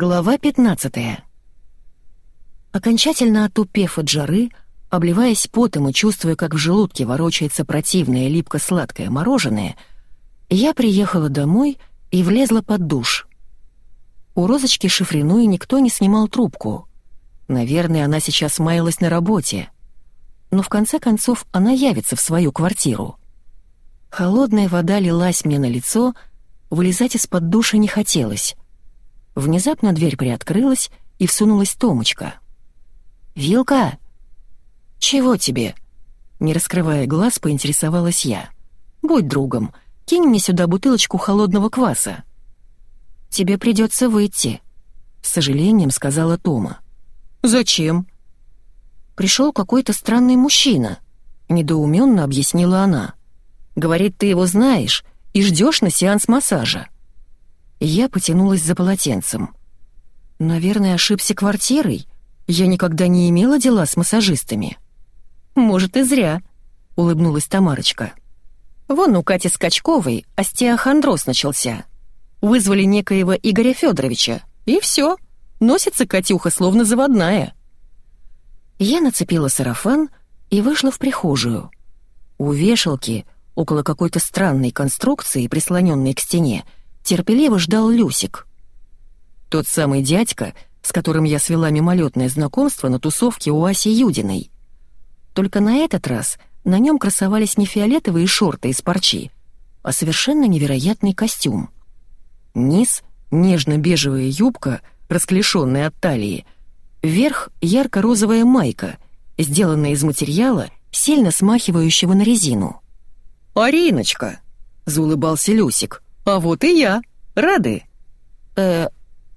Глава 15 Окончательно отупев от жары, обливаясь потом и чувствуя, как в желудке ворочается противное липко-сладкое мороженое, я приехала домой и влезла под душ. У Розочки Шифриной никто не снимал трубку. Наверное, она сейчас маялась на работе. Но в конце концов она явится в свою квартиру. Холодная вода лилась мне на лицо, вылезать из-под душа не хотелось. Внезапно дверь приоткрылась, и всунулась Томочка. «Вилка!» «Чего тебе?» Не раскрывая глаз, поинтересовалась я. «Будь другом, кинь мне сюда бутылочку холодного кваса». «Тебе придется выйти», — с сожалением сказала Тома. «Зачем?» «Пришел какой-то странный мужчина», — недоуменно объяснила она. «Говорит, ты его знаешь и ждешь на сеанс массажа». Я потянулась за полотенцем. «Наверное, ошибся квартирой. Я никогда не имела дела с массажистами». «Может, и зря», — улыбнулась Тамарочка. «Вон у Кати Скачковой остеохондроз начался. Вызвали некоего Игоря Федоровича, и все. Носится Катюха, словно заводная». Я нацепила сарафан и вышла в прихожую. У вешалки, около какой-то странной конструкции, прислоненной к стене, терпеливо ждал Люсик. Тот самый дядька, с которым я свела мимолетное знакомство на тусовке у Аси Юдиной. Только на этот раз на нем красовались не фиолетовые шорты из парчи, а совершенно невероятный костюм. Низ — нежно-бежевая юбка, расклешенная от талии, верх — ярко-розовая майка, сделанная из материала, сильно смахивающего на резину. «Ариночка!» — заулыбался Люсик. «А вот и я! Рады!» «Э,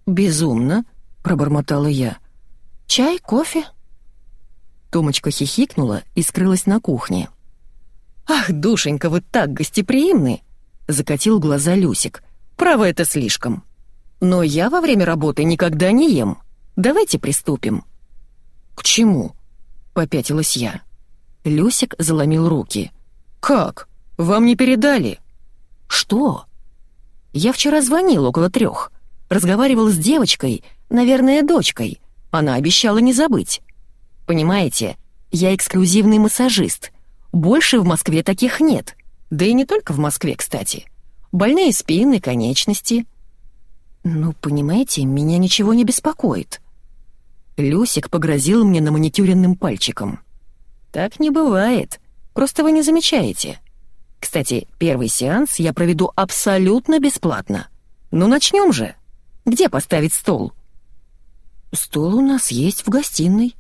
безумно!» — пробормотала я. «Чай, кофе?» Томочка хихикнула и скрылась на кухне. «Ах, душенька, вы так гостеприимны!» — закатил глаза Люсик. «Право это слишком. Но я во время работы никогда не ем. Давайте приступим». «К чему?» — попятилась я. Люсик заломил руки. «Как? Вам не передали?» «Что?» «Я вчера звонил около трех. Разговаривал с девочкой, наверное, дочкой. Она обещала не забыть. Понимаете, я эксклюзивный массажист. Больше в Москве таких нет. Да и не только в Москве, кстати. Больные спины, конечности. Ну, понимаете, меня ничего не беспокоит. Люсик погрозил мне на маникюренным пальчиком. Так не бывает. Просто вы не замечаете. Кстати, первый сеанс я проведу абсолютно бесплатно. Ну, начнем же. Где поставить стол? Стол у нас есть в гостиной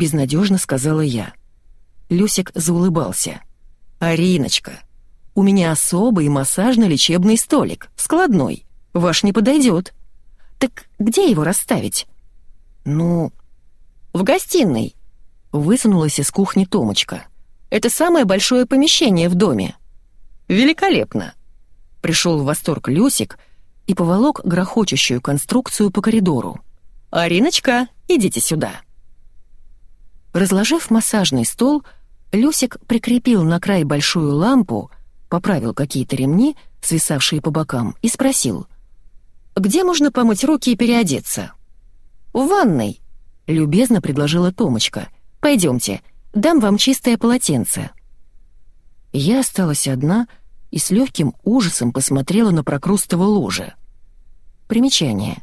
безнадежно сказала я. Люсик заулыбался. «Ариночка, у меня особый массажно-лечебный столик, складной. Ваш не подойдет. Так где его расставить?» «Ну...» «В гостиной», — высунулась из кухни Томочка. «Это самое большое помещение в доме». «Великолепно!» Пришел в восторг Люсик и поволок грохочущую конструкцию по коридору. «Ариночка, идите сюда!» Разложив массажный стол, Люсик прикрепил на край большую лампу, поправил какие-то ремни, свисавшие по бокам, и спросил. «Где можно помыть руки и переодеться?» «В ванной», — любезно предложила Томочка. «Пойдемте, дам вам чистое полотенце». Я осталась одна и с легким ужасом посмотрела на прокрустово ложе. Примечание.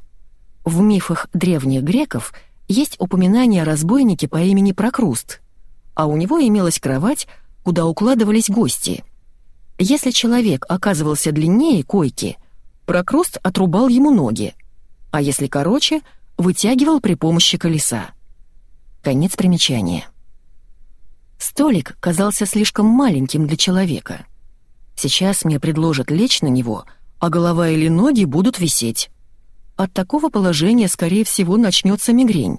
В мифах древних греков — есть упоминание о разбойнике по имени Прокруст, а у него имелась кровать, куда укладывались гости. Если человек оказывался длиннее койки, Прокруст отрубал ему ноги, а если короче, вытягивал при помощи колеса. Конец примечания. Столик казался слишком маленьким для человека. Сейчас мне предложат лечь на него, а голова или ноги будут висеть. От такого положения, скорее всего, начнется мигрень.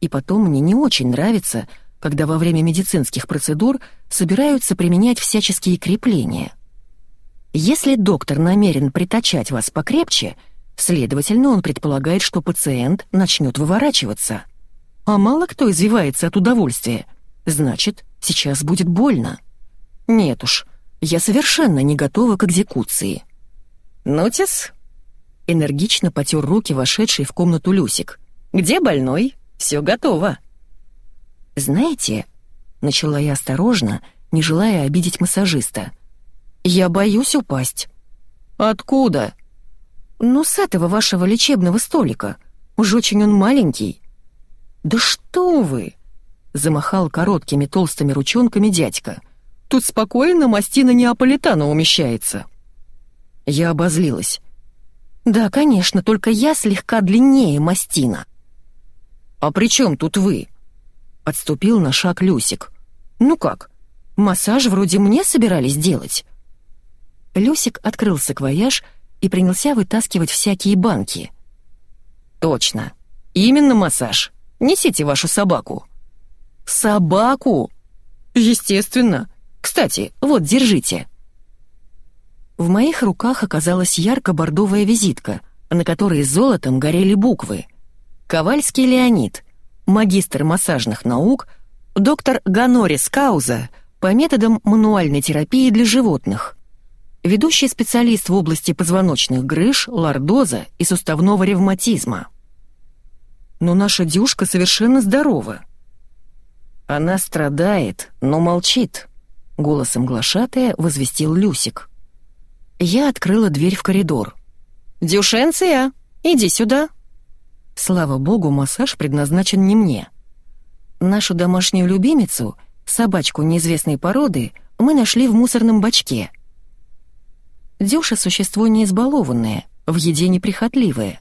И потом мне не очень нравится, когда во время медицинских процедур собираются применять всяческие крепления. Если доктор намерен притачать вас покрепче, следовательно, он предполагает, что пациент начнет выворачиваться. А мало кто извивается от удовольствия. Значит, сейчас будет больно. Нет уж, я совершенно не готова к экзекуции. «Нотис?» Энергично потер руки вошедший в комнату Люсик. «Где больной? Все готово». «Знаете...» — начала я осторожно, не желая обидеть массажиста. «Я боюсь упасть». «Откуда?» «Ну, с этого вашего лечебного столика. Уж очень он маленький». «Да что вы!» — замахал короткими толстыми ручонками дядька. «Тут спокойно мастина Неаполитана умещается». Я обозлилась. «Да, конечно, только я слегка длиннее мастина». «А при чем тут вы?» Отступил на шаг Люсик. «Ну как, массаж вроде мне собирались делать?» Люсик открыл саквояж и принялся вытаскивать всякие банки. «Точно, именно массаж. Несите вашу собаку». «Собаку?» «Естественно. Кстати, вот, держите». В моих руках оказалась ярко-бордовая визитка, на которой золотом горели буквы. Ковальский Леонид, магистр массажных наук, доктор Ганорис Кауза по методам мануальной терапии для животных. Ведущий специалист в области позвоночных грыж, лордоза и суставного ревматизма. Но наша Дюшка совершенно здорова. Она страдает, но молчит, голосом глашатая возвестил Люсик. Я открыла дверь в коридор. «Дюшенция, иди сюда!» Слава богу, массаж предназначен не мне. Нашу домашнюю любимицу, собачку неизвестной породы, мы нашли в мусорном бачке. Дюша — существо не избалованное, в еде неприхотливое.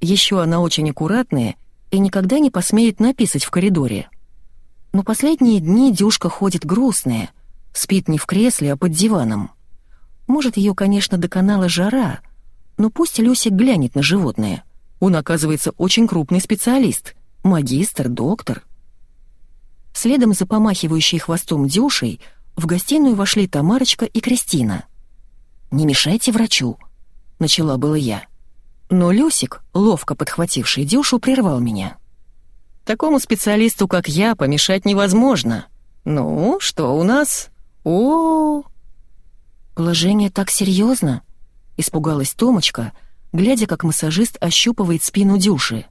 Еще она очень аккуратная и никогда не посмеет написать в коридоре. Но последние дни Дюшка ходит грустная, спит не в кресле, а под диваном. Может, ее, конечно, доконала жара, но пусть Люсик глянет на животное. Он, оказывается, очень крупный специалист. Магистр, доктор. Следом за помахивающей хвостом Дюшей в гостиную вошли Тамарочка и Кристина. «Не мешайте врачу», — начала было я. Но Люсик, ловко подхвативший Дюшу, прервал меня. «Такому специалисту, как я, помешать невозможно. Ну, что у нас? О, «Положение так серьезно?» — испугалась Томочка, глядя, как массажист ощупывает спину Дюши.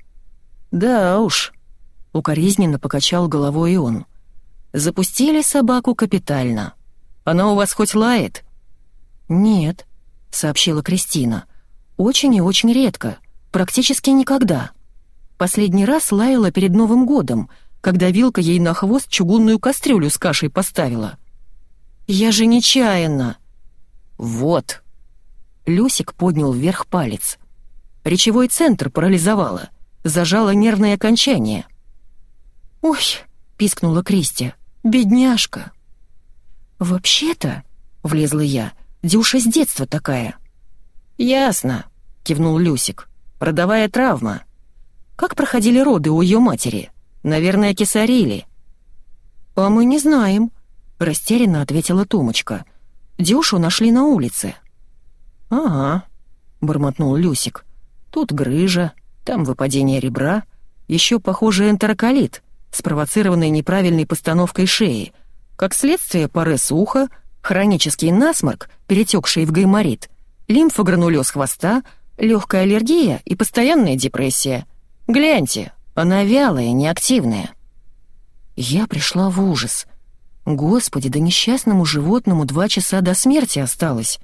«Да уж», — укоризненно покачал головой и он. «Запустили собаку капитально. Она у вас хоть лает?» «Нет», — сообщила Кристина. «Очень и очень редко, практически никогда. Последний раз лаяла перед Новым годом, когда Вилка ей на хвост чугунную кастрюлю с кашей поставила». «Я же нечаянно!» «Вот!» Люсик поднял вверх палец. Речевой центр парализовало, зажало нервное окончание. «Ой!» — пискнула Кристи. «Бедняжка!» «Вообще-то...» — влезла я. «Дюша с детства такая». «Ясно», — кивнул Люсик. «Родовая травма. Как проходили роды у ее матери? Наверное, кесарили». «А мы не знаем», — растерянно ответила Томочка. Дюшу нашли на улице». «Ага», — бормотнул Люсик. «Тут грыжа, там выпадение ребра, еще, похоже, энтероколит, спровоцированный неправильной постановкой шеи, как следствие порез уха, хронический насморк, перетекший в гайморит, лимфогранулез хвоста, легкая аллергия и постоянная депрессия. Гляньте, она вялая, неактивная». Я пришла в ужас. Господи, да несчастному животному два часа до смерти осталось.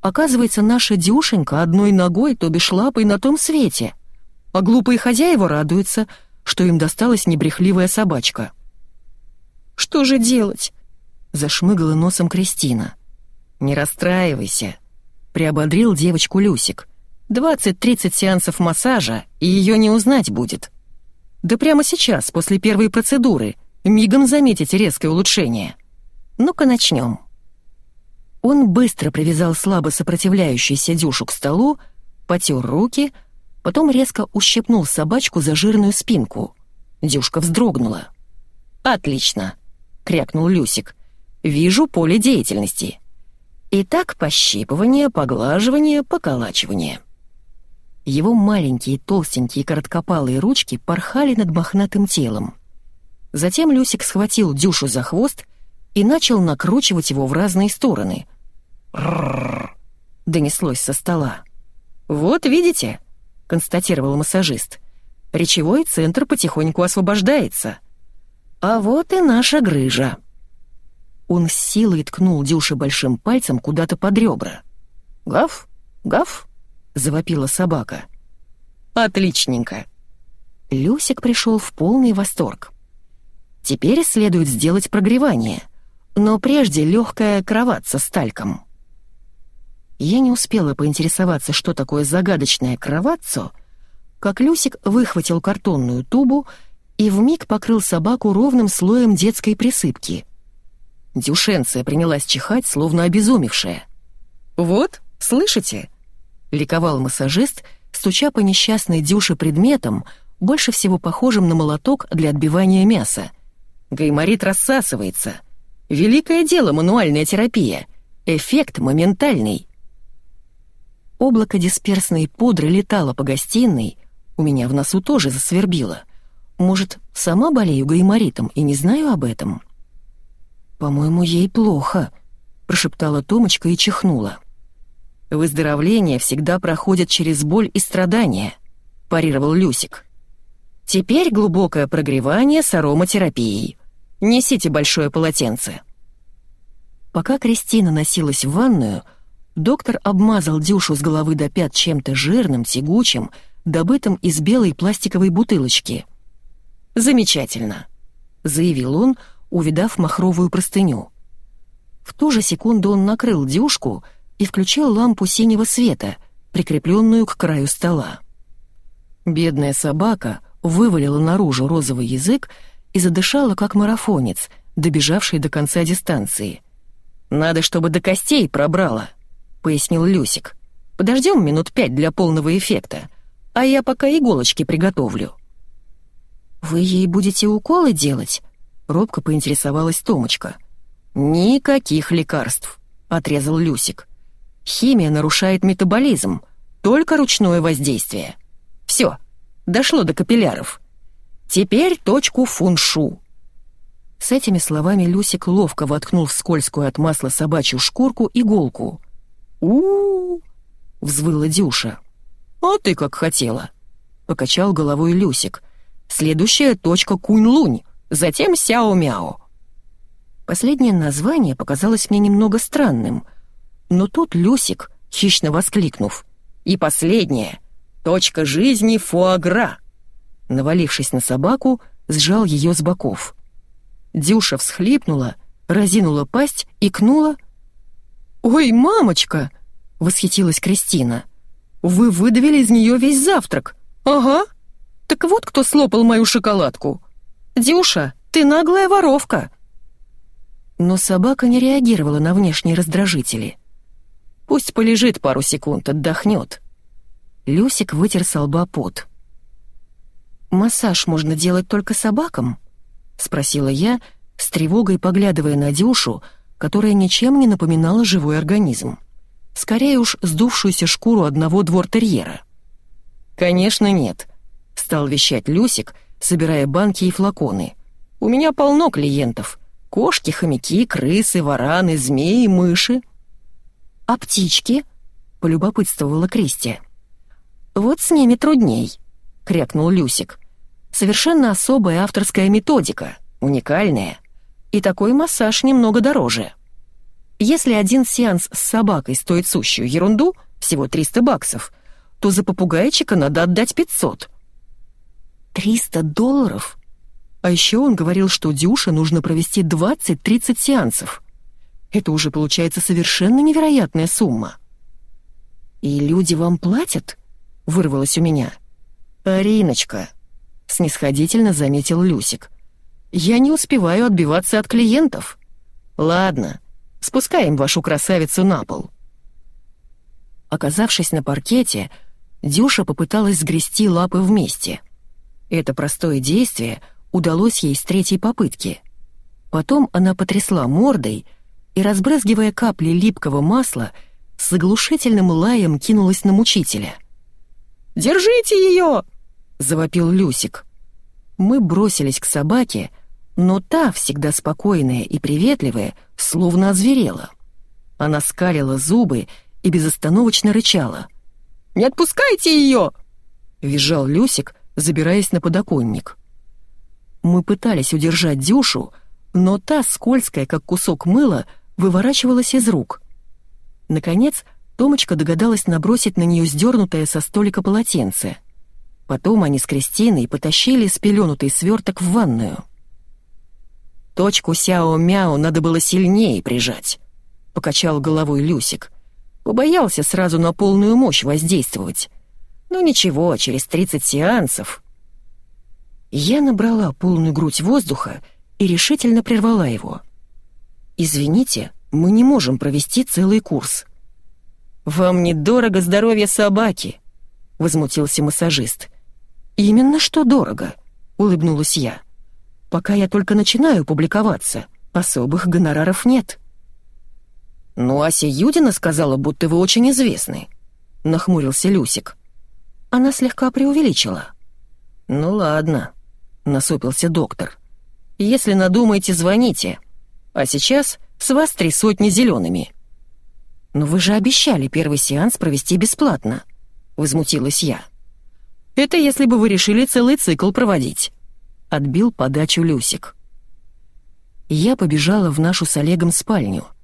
Оказывается, наша Дюшенька одной ногой, то бишь лапой на том свете. А глупые хозяева радуются, что им досталась небрехливая собачка. «Что же делать?» — зашмыгала носом Кристина. «Не расстраивайся», — приободрил девочку Люсик. «Двадцать-тридцать сеансов массажа, и ее не узнать будет. Да прямо сейчас, после первой процедуры — мигом заметите резкое улучшение. Ну-ка начнем. Он быстро привязал слабо сопротивляющийся Дюшу к столу, потер руки, потом резко ущипнул собачку за жирную спинку. Дюшка вздрогнула. «Отлично!» — крякнул Люсик. «Вижу поле деятельности. Итак, пощипывание, поглаживание, поколачивание». Его маленькие, толстенькие, короткопалые ручки порхали над мохнатым телом. Затем Люсик схватил Дюшу за хвост и начал накручивать его в разные стороны. «Ррррр!» — донеслось со стола. «Вот видите», — констатировал массажист, — «речевой центр потихоньку освобождается. А вот и наша грыжа». Он с силой ткнул Дюше большим пальцем куда-то под ребра. «Гав, гав», — завопила собака. «Отличненько». Люсик пришел в полный восторг. Теперь следует сделать прогревание, но прежде легкая кровать со стальком. Я не успела поинтересоваться, что такое загадочное кроватцо, как Люсик выхватил картонную тубу и вмиг покрыл собаку ровным слоем детской присыпки. Дюшенция принялась чихать, словно обезумевшая. «Вот, слышите?» — ликовал массажист, стуча по несчастной Дюше предметом, больше всего похожим на молоток для отбивания мяса. Гайморит рассасывается. Великое дело мануальная терапия. Эффект моментальный. Облако дисперсной пудры летало по гостиной, у меня в носу тоже засвербило. Может, сама болею гайморитом и не знаю об этом? «По-моему, ей плохо», — прошептала Томочка и чихнула. «Выздоровление всегда проходит через боль и страдания», — парировал Люсик. «Теперь глубокое прогревание с ароматерапией. Несите большое полотенце». Пока Кристина носилась в ванную, — Доктор обмазал Дюшу с головы до пят чем-то жирным, тягучим, добытым из белой пластиковой бутылочки. «Замечательно», — заявил он, увидав махровую простыню. В ту же секунду он накрыл Дюшку и включил лампу синего света, прикрепленную к краю стола. Бедная собака вывалила наружу розовый язык и задышала, как марафонец, добежавший до конца дистанции. «Надо, чтобы до костей пробрала», пояснил Люсик. «Подождем минут пять для полного эффекта, а я пока иголочки приготовлю». «Вы ей будете уколы делать?» — робко поинтересовалась Томочка. «Никаких лекарств», — отрезал Люсик. «Химия нарушает метаболизм, только ручное воздействие. Все, дошло до капилляров. Теперь точку фуншу». С этими словами Люсик ловко воткнул в скользкую от масла собачью шкурку иголку у, взвыла Дюша. «А ты как хотела!» — покачал головой Люсик. «Следующая точка Кунь-Лунь, затем Сяо-Мяо». Последнее название показалось мне немного странным, но тут Люсик, хищно воскликнув, «И последнее! Точка жизни Фуагра!» Навалившись на собаку, сжал ее с боков. Дюша всхлипнула, разинула пасть, и кнула. «Ой, мамочка!» — восхитилась Кристина. «Вы выдавили из нее весь завтрак. Ага. Так вот кто слопал мою шоколадку. Дюша, ты наглая воровка!» Но собака не реагировала на внешние раздражители. «Пусть полежит пару секунд, отдохнет». Люсик вытер со лба пот. «Массаж можно делать только собакам?» — спросила я, с тревогой поглядывая на Дюшу, — которая ничем не напоминала живой организм. Скорее уж сдувшуюся шкуру одного двортерьера. «Конечно нет», — стал вещать Люсик, собирая банки и флаконы. «У меня полно клиентов. Кошки, хомяки, крысы, вараны, змеи, мыши». «А птички?» — полюбопытствовала Кристи. «Вот с ними трудней», — крякнул Люсик. «Совершенно особая авторская методика, уникальная и такой массаж немного дороже. Если один сеанс с собакой стоит сущую ерунду, всего 300 баксов, то за попугайчика надо отдать 500. 300 долларов? А еще он говорил, что Дюше нужно провести 20-30 сеансов. Это уже получается совершенно невероятная сумма. «И люди вам платят?» — вырвалось у меня. «Ариночка», — снисходительно заметил Люсик. Я не успеваю отбиваться от клиентов. Ладно, спускаем вашу красавицу на пол. Оказавшись на паркете, Дюша попыталась сгрести лапы вместе. Это простое действие удалось ей с третьей попытки. Потом она потрясла мордой и, разбрызгивая капли липкого масла, с оглушительным лаем кинулась на мучителя. «Держите ее!» — завопил Люсик. Мы бросились к собаке, но та, всегда спокойная и приветливая, словно озверела. Она скалила зубы и безостановочно рычала. Не отпускайте ее!» — визжал Люсик, забираясь на подоконник. Мы пытались удержать Дюшу, но та, скользкая, как кусок мыла, выворачивалась из рук. Наконец, Томочка догадалась набросить на нее сдернутое со столика полотенце. Потом они с Кристиной потащили спеленутый сверток в ванную. «Точку Сяо-Мяо надо было сильнее прижать», — покачал головой Люсик. Побоялся сразу на полную мощь воздействовать. Ну ничего, через 30 сеансов. Я набрала полную грудь воздуха и решительно прервала его. «Извините, мы не можем провести целый курс». «Вам недорого здоровье собаки», — возмутился массажист. «Именно что дорого», — улыбнулась я. «Пока я только начинаю публиковаться, особых гонораров нет». «Ну, Ася Юдина сказала, будто вы очень известны», — нахмурился Люсик. Она слегка преувеличила. «Ну ладно», — насупился доктор. «Если надумаете, звоните. А сейчас с вас три сотни зелеными». «Но вы же обещали первый сеанс провести бесплатно», — возмутилась я. «Это если бы вы решили целый цикл проводить», — отбил подачу Люсик. Я побежала в нашу с Олегом спальню —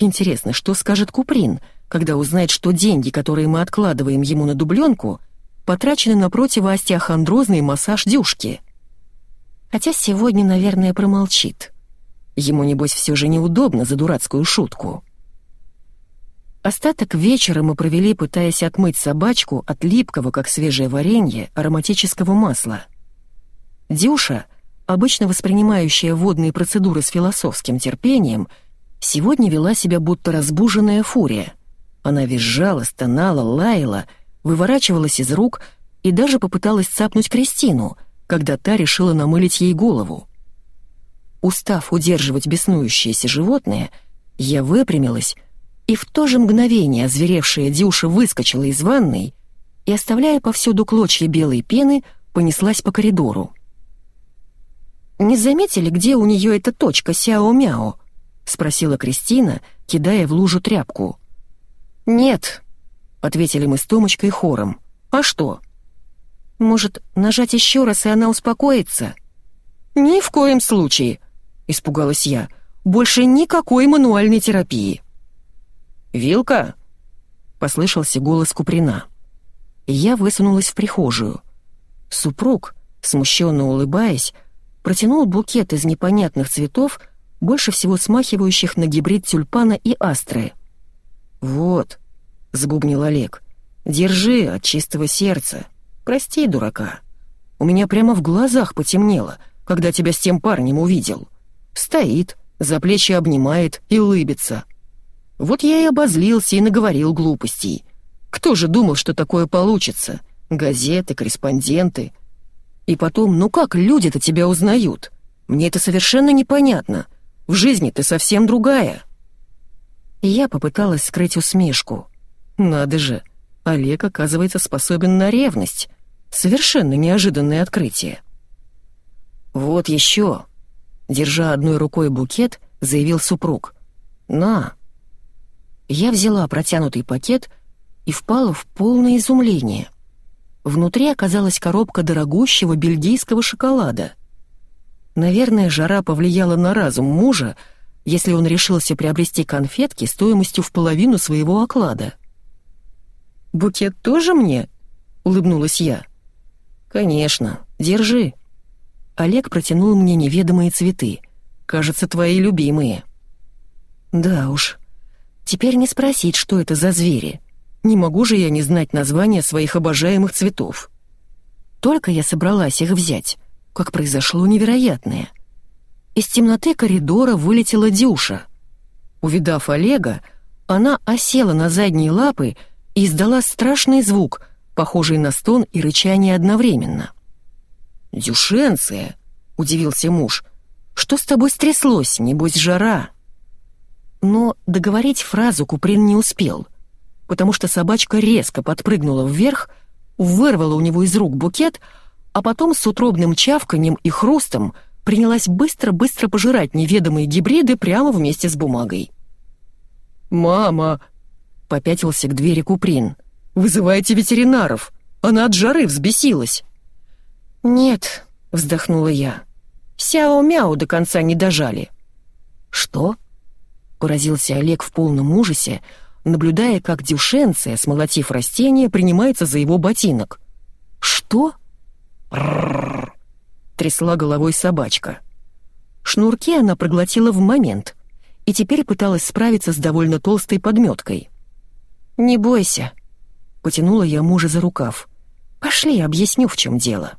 Интересно, что скажет Куприн, когда узнает, что деньги, которые мы откладываем ему на дубленку, потрачены на противоостеохондрозный массаж дюшки? Хотя сегодня, наверное, промолчит. Ему, небось, все же неудобно за дурацкую шутку. Остаток вечера мы провели, пытаясь отмыть собачку от липкого, как свежее варенье, ароматического масла. Дюша, обычно воспринимающая водные процедуры с философским терпением, — Сегодня вела себя будто разбуженная фурия. Она визжала, стонала, лаяла, выворачивалась из рук и даже попыталась цапнуть Кристину, когда та решила намылить ей голову. Устав удерживать беснующееся животное, я выпрямилась, и в то же мгновение озверевшая Дюша выскочила из ванной и, оставляя повсюду клочья белой пены, понеслась по коридору. «Не заметили, где у нее эта точка Сяо-Мяо?» — спросила Кристина, кидая в лужу тряпку. «Нет», — ответили мы с Томочкой хором. «А что?» «Может, нажать еще раз, и она успокоится?» «Ни в коем случае», — испугалась я. «Больше никакой мануальной терапии». «Вилка?» — послышался голос Куприна. Я высунулась в прихожую. Супруг, смущенно улыбаясь, протянул букет из непонятных цветов, больше всего смахивающих на гибрид тюльпана и астры. «Вот», — забубнил Олег, — «держи от чистого сердца. Прости, дурака. У меня прямо в глазах потемнело, когда тебя с тем парнем увидел. Стоит, за плечи обнимает и улыбится. Вот я и обозлился и наговорил глупостей. Кто же думал, что такое получится? Газеты, корреспонденты. И потом, ну как люди-то тебя узнают? Мне это совершенно непонятно». В жизни ты совсем другая». Я попыталась скрыть усмешку. «Надо же, Олег, оказывается, способен на ревность. Совершенно неожиданное открытие». «Вот еще!» Держа одной рукой букет, заявил супруг. «На!» Я взяла протянутый пакет и впала в полное изумление. Внутри оказалась коробка дорогущего бельгийского шоколада. Наверное, жара повлияла на разум мужа, если он решился приобрести конфетки стоимостью в половину своего оклада. «Букет тоже мне?» — улыбнулась я. «Конечно, держи». Олег протянул мне неведомые цветы. Кажется, твои любимые. Да уж. Теперь не спросить, что это за звери. Не могу же я не знать названия своих обожаемых цветов. Только я собралась их взять, как произошло невероятное. Из темноты коридора вылетела Дюша. Увидав Олега, она осела на задние лапы и издала страшный звук, похожий на стон и рычание одновременно. «Дюшенция!» — удивился муж. «Что с тобой стряслось? Небось, жара!» Но договорить фразу Куприн не успел, потому что собачка резко подпрыгнула вверх, вырвала у него из рук букет — а потом с утробным чавканием и хрустом принялась быстро-быстро пожирать неведомые гибриды прямо вместе с бумагой. «Мама!» — попятился к двери Куприн. Вызывайте ветеринаров! Она от жары взбесилась!» «Нет», — вздохнула я. «Сяо-мяу до конца не дожали». «Что?» — поразился Олег в полном ужасе, наблюдая, как дюшенция, смолотив растение, принимается за его ботинок. «Что?» Трясла головой собачка. Шнурки она проглотила в момент и теперь пыталась справиться с довольно толстой подметкой. «Не бойся», — потянула я мужа за рукав. «Пошли, объясню, в чем дело».